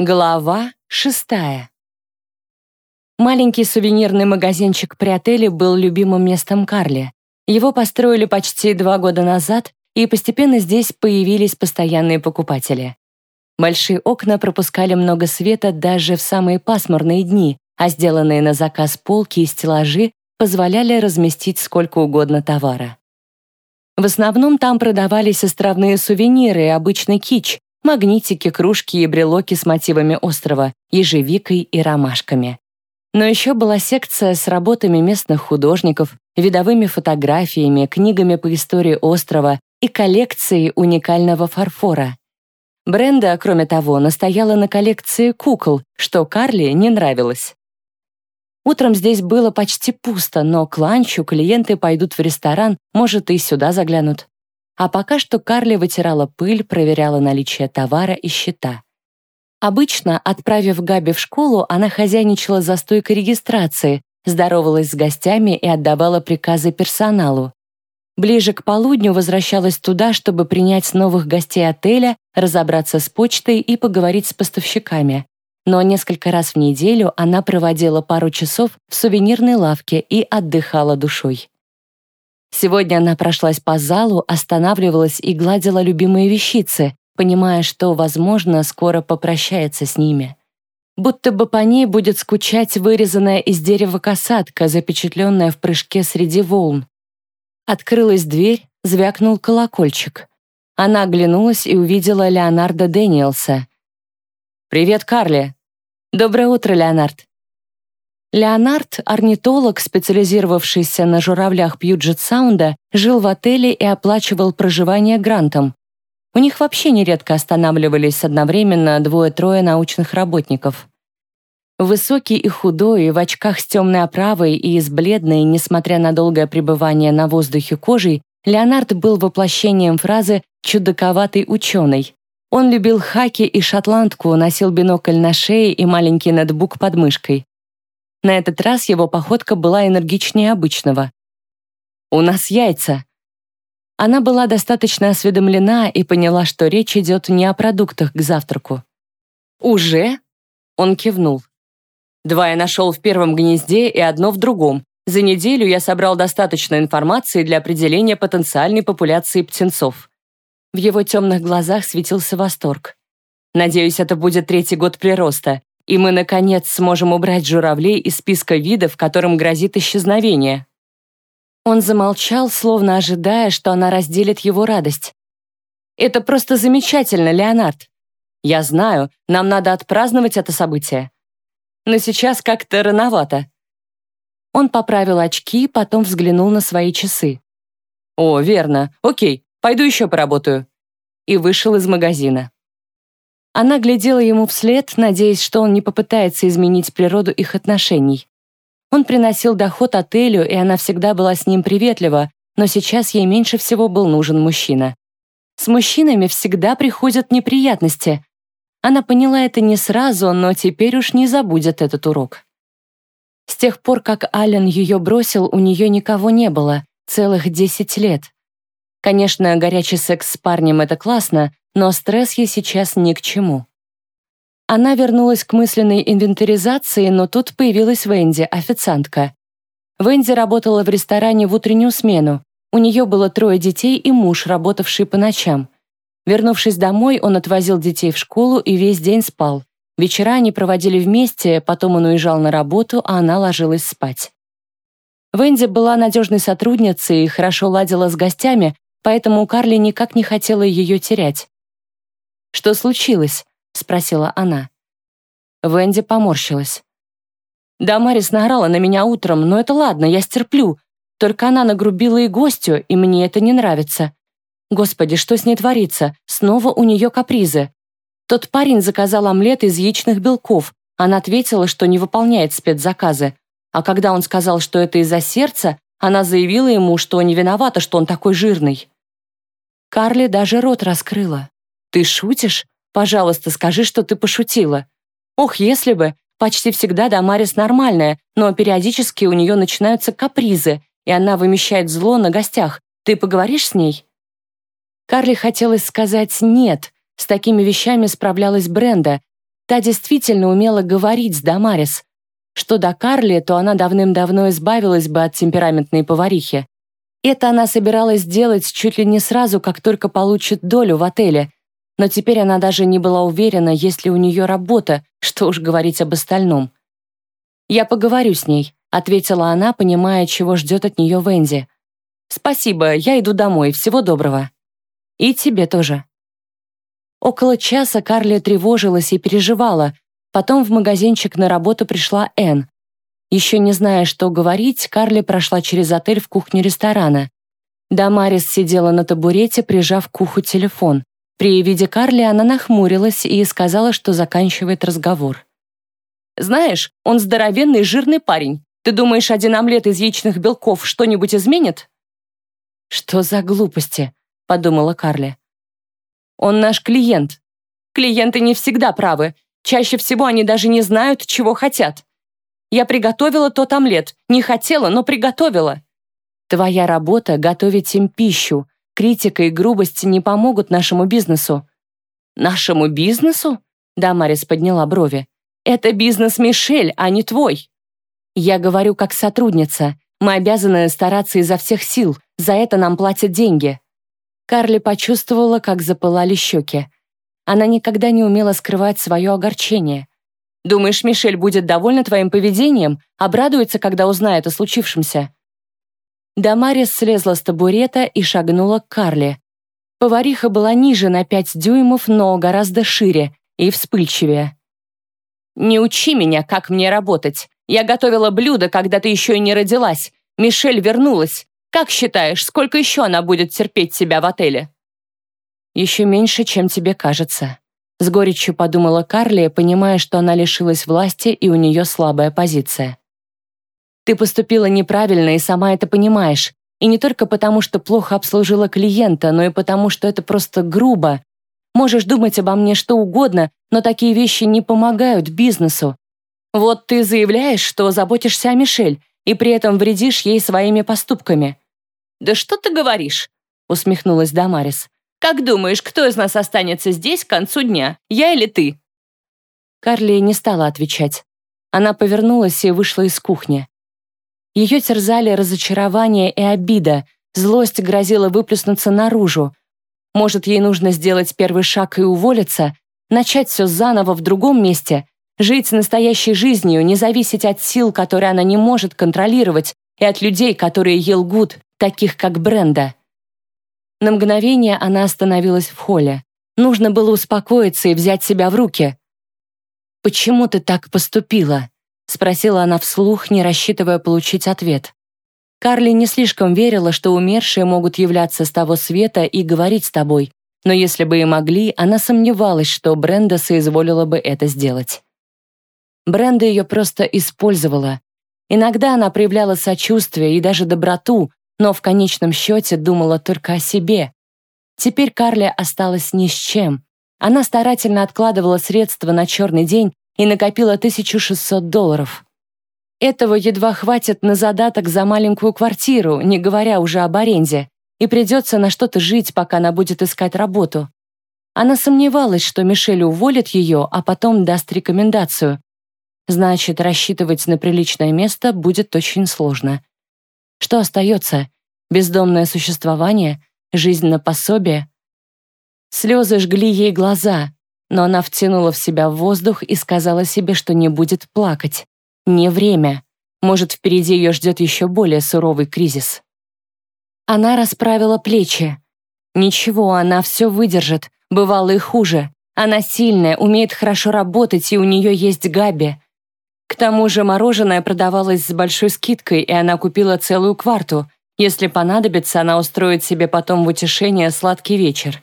Глава шестая. Маленький сувенирный магазинчик при отеле был любимым местом Карли. Его построили почти два года назад, и постепенно здесь появились постоянные покупатели. Большие окна пропускали много света даже в самые пасмурные дни, а сделанные на заказ полки и стеллажи позволяли разместить сколько угодно товара. В основном там продавались островные сувениры и обычный кич, магнитики, кружки и брелоки с мотивами острова, ежевикой и ромашками. Но еще была секция с работами местных художников, видовыми фотографиями, книгами по истории острова и коллекцией уникального фарфора. Бренда, кроме того, настояла на коллекции кукол, что Карли не нравилось. Утром здесь было почти пусто, но к ланчу клиенты пойдут в ресторан, может, и сюда заглянут. А пока что Карли вытирала пыль, проверяла наличие товара и счета. Обычно, отправив Габи в школу, она хозяйничала за стойкой регистрации, здоровалась с гостями и отдавала приказы персоналу. Ближе к полудню возвращалась туда, чтобы принять новых гостей отеля, разобраться с почтой и поговорить с поставщиками. Но несколько раз в неделю она проводила пару часов в сувенирной лавке и отдыхала душой. Сегодня она прошлась по залу, останавливалась и гладила любимые вещицы, понимая, что, возможно, скоро попрощается с ними. Будто бы по ней будет скучать вырезанная из дерева касатка, запечатленная в прыжке среди волн. Открылась дверь, звякнул колокольчик. Она оглянулась и увидела Леонарда Дэниелса. «Привет, Карли!» «Доброе утро, Леонард!» Леонард, орнитолог, специализировавшийся на журавлях Пьюджет-Саунда, жил в отеле и оплачивал проживание грантом. У них вообще нередко останавливались одновременно двое-трое научных работников. Высокий и худой, в очках с темной оправой и с бледной, несмотря на долгое пребывание на воздухе кожей, Леонард был воплощением фразы «чудаковатый ученый». Он любил хаки и шотландку, носил бинокль на шее и маленький ноутбук под мышкой. На этот раз его походка была энергичнее обычного. «У нас яйца!» Она была достаточно осведомлена и поняла, что речь идет не о продуктах к завтраку. «Уже?» Он кивнул. «Два я нашел в первом гнезде и одно в другом. За неделю я собрал достаточно информации для определения потенциальной популяции птенцов». В его темных глазах светился восторг. «Надеюсь, это будет третий год прироста и мы, наконец, сможем убрать журавлей из списка видов, которым грозит исчезновение». Он замолчал, словно ожидая, что она разделит его радость. «Это просто замечательно, Леонард. Я знаю, нам надо отпраздновать это событие. Но сейчас как-то рановато». Он поправил очки, потом взглянул на свои часы. «О, верно. Окей, пойду еще поработаю». И вышел из магазина. Она глядела ему вслед, надеясь, что он не попытается изменить природу их отношений. Он приносил доход отелю, и она всегда была с ним приветлива, но сейчас ей меньше всего был нужен мужчина. С мужчинами всегда приходят неприятности. Она поняла это не сразу, но теперь уж не забудет этот урок. С тех пор, как Ален ее бросил, у нее никого не было, целых 10 лет. Конечно, горячий секс с парнем — это классно, но стресс ей сейчас ни к чему. Она вернулась к мысленной инвентаризации, но тут появилась Венди, официантка. Венди работала в ресторане в утреннюю смену. У нее было трое детей и муж, работавший по ночам. Вернувшись домой, он отвозил детей в школу и весь день спал. Вечера они проводили вместе, потом он уезжал на работу, а она ложилась спать. Венди была надежной сотрудницей и хорошо ладила с гостями, поэтому Карли никак не хотела ее терять. «Что случилось?» — спросила она. Венди поморщилась. «Да, Марис наорала на меня утром, но это ладно, я стерплю. Только она нагрубила и гостю, и мне это не нравится. Господи, что с ней творится? Снова у нее капризы. Тот парень заказал омлет из яичных белков. Она ответила, что не выполняет спецзаказы. А когда он сказал, что это из-за сердца, она заявила ему, что не виновата, что он такой жирный. Карли даже рот раскрыла. «Ты шутишь? Пожалуйста, скажи, что ты пошутила». «Ох, если бы. Почти всегда Дамарис нормальная, но периодически у нее начинаются капризы, и она вымещает зло на гостях. Ты поговоришь с ней?» Карли хотелось сказать «нет». С такими вещами справлялась Бренда. Та действительно умела говорить с Дамарис. Что до Карли, то она давным-давно избавилась бы от темпераментной поварихи. Это она собиралась сделать чуть ли не сразу, как только получит долю в отеле. Но теперь она даже не была уверена, есть ли у нее работа, что уж говорить об остальном. «Я поговорю с ней», — ответила она, понимая, чего ждет от нее Венди. «Спасибо, я иду домой, всего доброго». «И тебе тоже». Около часа Карли тревожилась и переживала. Потом в магазинчик на работу пришла Энн. Еще не зная, что говорить, Карли прошла через отель в кухню ресторана. Дамарис сидела на табурете, прижав к уху телефон. При виде Карли она нахмурилась и сказала, что заканчивает разговор. «Знаешь, он здоровенный жирный парень. Ты думаешь, один омлет из яичных белков что-нибудь изменит?» «Что за глупости?» — подумала Карли. Он наш клиент. Клиенты не всегда правы. Чаще всего они даже не знают, чего хотят. Я приготовила тот омлет. Не хотела, но приготовила. Твоя работа — готовить им пищу. Критика и грубость не помогут нашему бизнесу. Нашему бизнесу? Дамарис подняла брови. Это бизнес Мишель, а не твой. Я говорю как сотрудница. Мы обязаны стараться изо всех сил. За это нам платят деньги. Карли почувствовала, как запылали щеки. Она никогда не умела скрывать свое огорчение. «Думаешь, Мишель будет довольна твоим поведением? Обрадуется, когда узнает о случившемся?» Дамарис слезла с табурета и шагнула к Карли. Повариха была ниже на пять дюймов, но гораздо шире и вспыльчивее. «Не учи меня, как мне работать. Я готовила блюдо, когда ты еще и не родилась. Мишель вернулась. Как считаешь, сколько еще она будет терпеть себя в отеле?» «Еще меньше, чем тебе кажется», — с горечью подумала Карли, понимая, что она лишилась власти и у нее слабая позиция. «Ты поступила неправильно и сама это понимаешь. И не только потому, что плохо обслужила клиента, но и потому, что это просто грубо. Можешь думать обо мне что угодно, но такие вещи не помогают бизнесу. Вот ты заявляешь, что заботишься о Мишель, и при этом вредишь ей своими поступками. «Да что ты говоришь?» — усмехнулась Дамарис. «Как думаешь, кто из нас останется здесь к концу дня, я или ты?» Карли не стала отвечать. Она повернулась и вышла из кухни. Ее терзали разочарование и обида, злость грозила выплеснуться наружу. Может, ей нужно сделать первый шаг и уволиться, начать все заново в другом месте, жить настоящей жизнью, не зависеть от сил, которые она не может контролировать, и от людей, которые ей лгут, таких как Бренда. На мгновение она остановилась в холле. Нужно было успокоиться и взять себя в руки. «Почему ты так поступила?» — спросила она вслух, не рассчитывая получить ответ. Карли не слишком верила, что умершие могут являться с того света и говорить с тобой, но если бы и могли, она сомневалась, что Бренда соизволила бы это сделать. Бренда ее просто использовала. Иногда она проявляла сочувствие и даже доброту, но в конечном счете думала только о себе. Теперь Карли осталась ни с чем. Она старательно откладывала средства на черный день и накопила 1600 долларов. Этого едва хватит на задаток за маленькую квартиру, не говоря уже об аренде, и придется на что-то жить, пока она будет искать работу. Она сомневалась, что Мишель уволит ее, а потом даст рекомендацию. Значит, рассчитывать на приличное место будет очень сложно. Что остается? Бездомное существование? Жизнь на пособие? Слезы жгли ей глаза, но она втянула в себя воздух и сказала себе, что не будет плакать. Не время. Может, впереди ее ждет еще более суровый кризис. Она расправила плечи. Ничего, она все выдержит. Бывало и хуже. Она сильная, умеет хорошо работать, и у нее есть Габи. К тому же мороженое продавалось с большой скидкой, и она купила целую кварту. Если понадобится, она устроит себе потом в утешение сладкий вечер.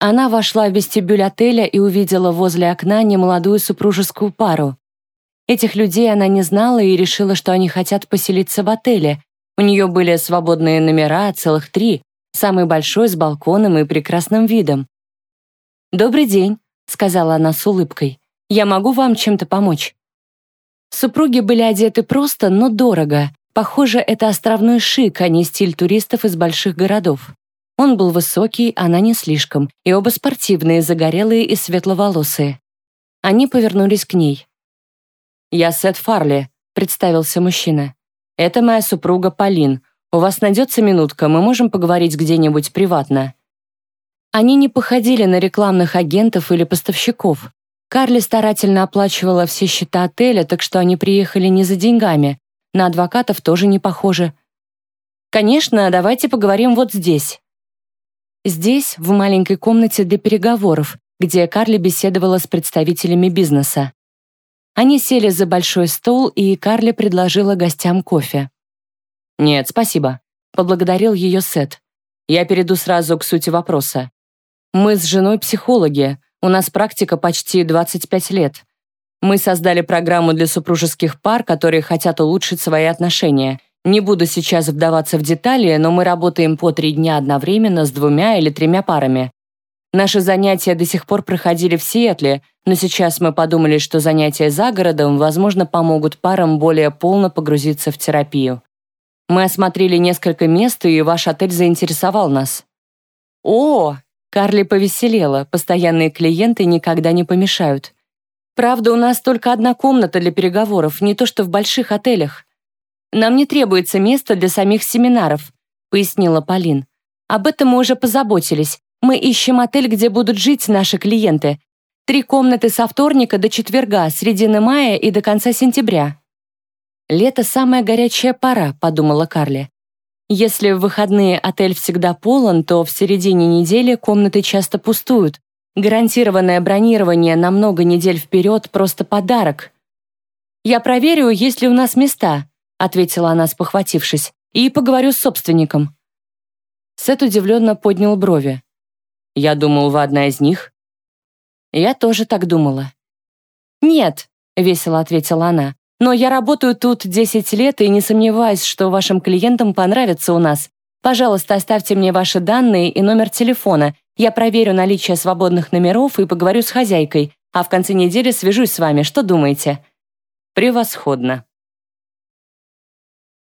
Она вошла в вестибюль отеля и увидела возле окна немолодую супружескую пару. Этих людей она не знала и решила, что они хотят поселиться в отеле. У нее были свободные номера, целых три, самый большой с балконом и прекрасным видом. «Добрый день», — сказала она с улыбкой. «Я могу вам чем-то помочь?» Супруги были одеты просто, но дорого. Похоже, это островной шик, а не стиль туристов из больших городов. Он был высокий, она не слишком, и оба спортивные, загорелые и светловолосые. Они повернулись к ней. «Я Сет Фарли», — представился мужчина. «Это моя супруга Полин. У вас найдется минутка, мы можем поговорить где-нибудь приватно». Они не походили на рекламных агентов или поставщиков. Карли старательно оплачивала все счета отеля, так что они приехали не за деньгами. На адвокатов тоже не похоже. «Конечно, давайте поговорим вот здесь». Здесь, в маленькой комнате для переговоров, где Карли беседовала с представителями бизнеса. Они сели за большой стол, и Карли предложила гостям кофе. «Нет, спасибо», — поблагодарил ее Сет. «Я перейду сразу к сути вопроса. Мы с женой психологи, у нас практика почти 25 лет. Мы создали программу для супружеских пар, которые хотят улучшить свои отношения. Не буду сейчас вдаваться в детали, но мы работаем по три дня одновременно с двумя или тремя парами. Наши занятия до сих пор проходили в Сиэтле, но сейчас мы подумали, что занятия за городом, возможно, помогут парам более полно погрузиться в терапию. Мы осмотрели несколько мест, и ваш отель заинтересовал нас. О, Карли повеселела, постоянные клиенты никогда не помешают. Правда, у нас только одна комната для переговоров, не то что в больших отелях. Нам не требуется место для самих семинаров, пояснила Полин. Об этом мы уже позаботились. Мы ищем отель, где будут жить наши клиенты. Три комнаты со вторника до четверга, середины мая и до конца сентября. «Лето – самая горячая пора», – подумала Карли. Если в выходные отель всегда полон, то в середине недели комнаты часто пустуют. Гарантированное бронирование на много недель вперед – просто подарок. «Я проверю, есть ли у нас места», – ответила она, спохватившись, «и поговорю с собственником». Сет удивленно поднял брови. «Я думал, вы одна из них». «Я тоже так думала». «Нет», — весело ответила она, но я работаю тут 10 лет и не сомневаюсь, что вашим клиентам понравится у нас. Пожалуйста, оставьте мне ваши данные и номер телефона. Я проверю наличие свободных номеров и поговорю с хозяйкой, а в конце недели свяжусь с вами. Что думаете?» «Превосходно»,